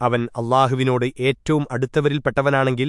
അവൻ അള്ളാഹുവിനോട് ഏറ്റവും അടുത്തവരിൽപ്പെട്ടവനാണെങ്കിൽ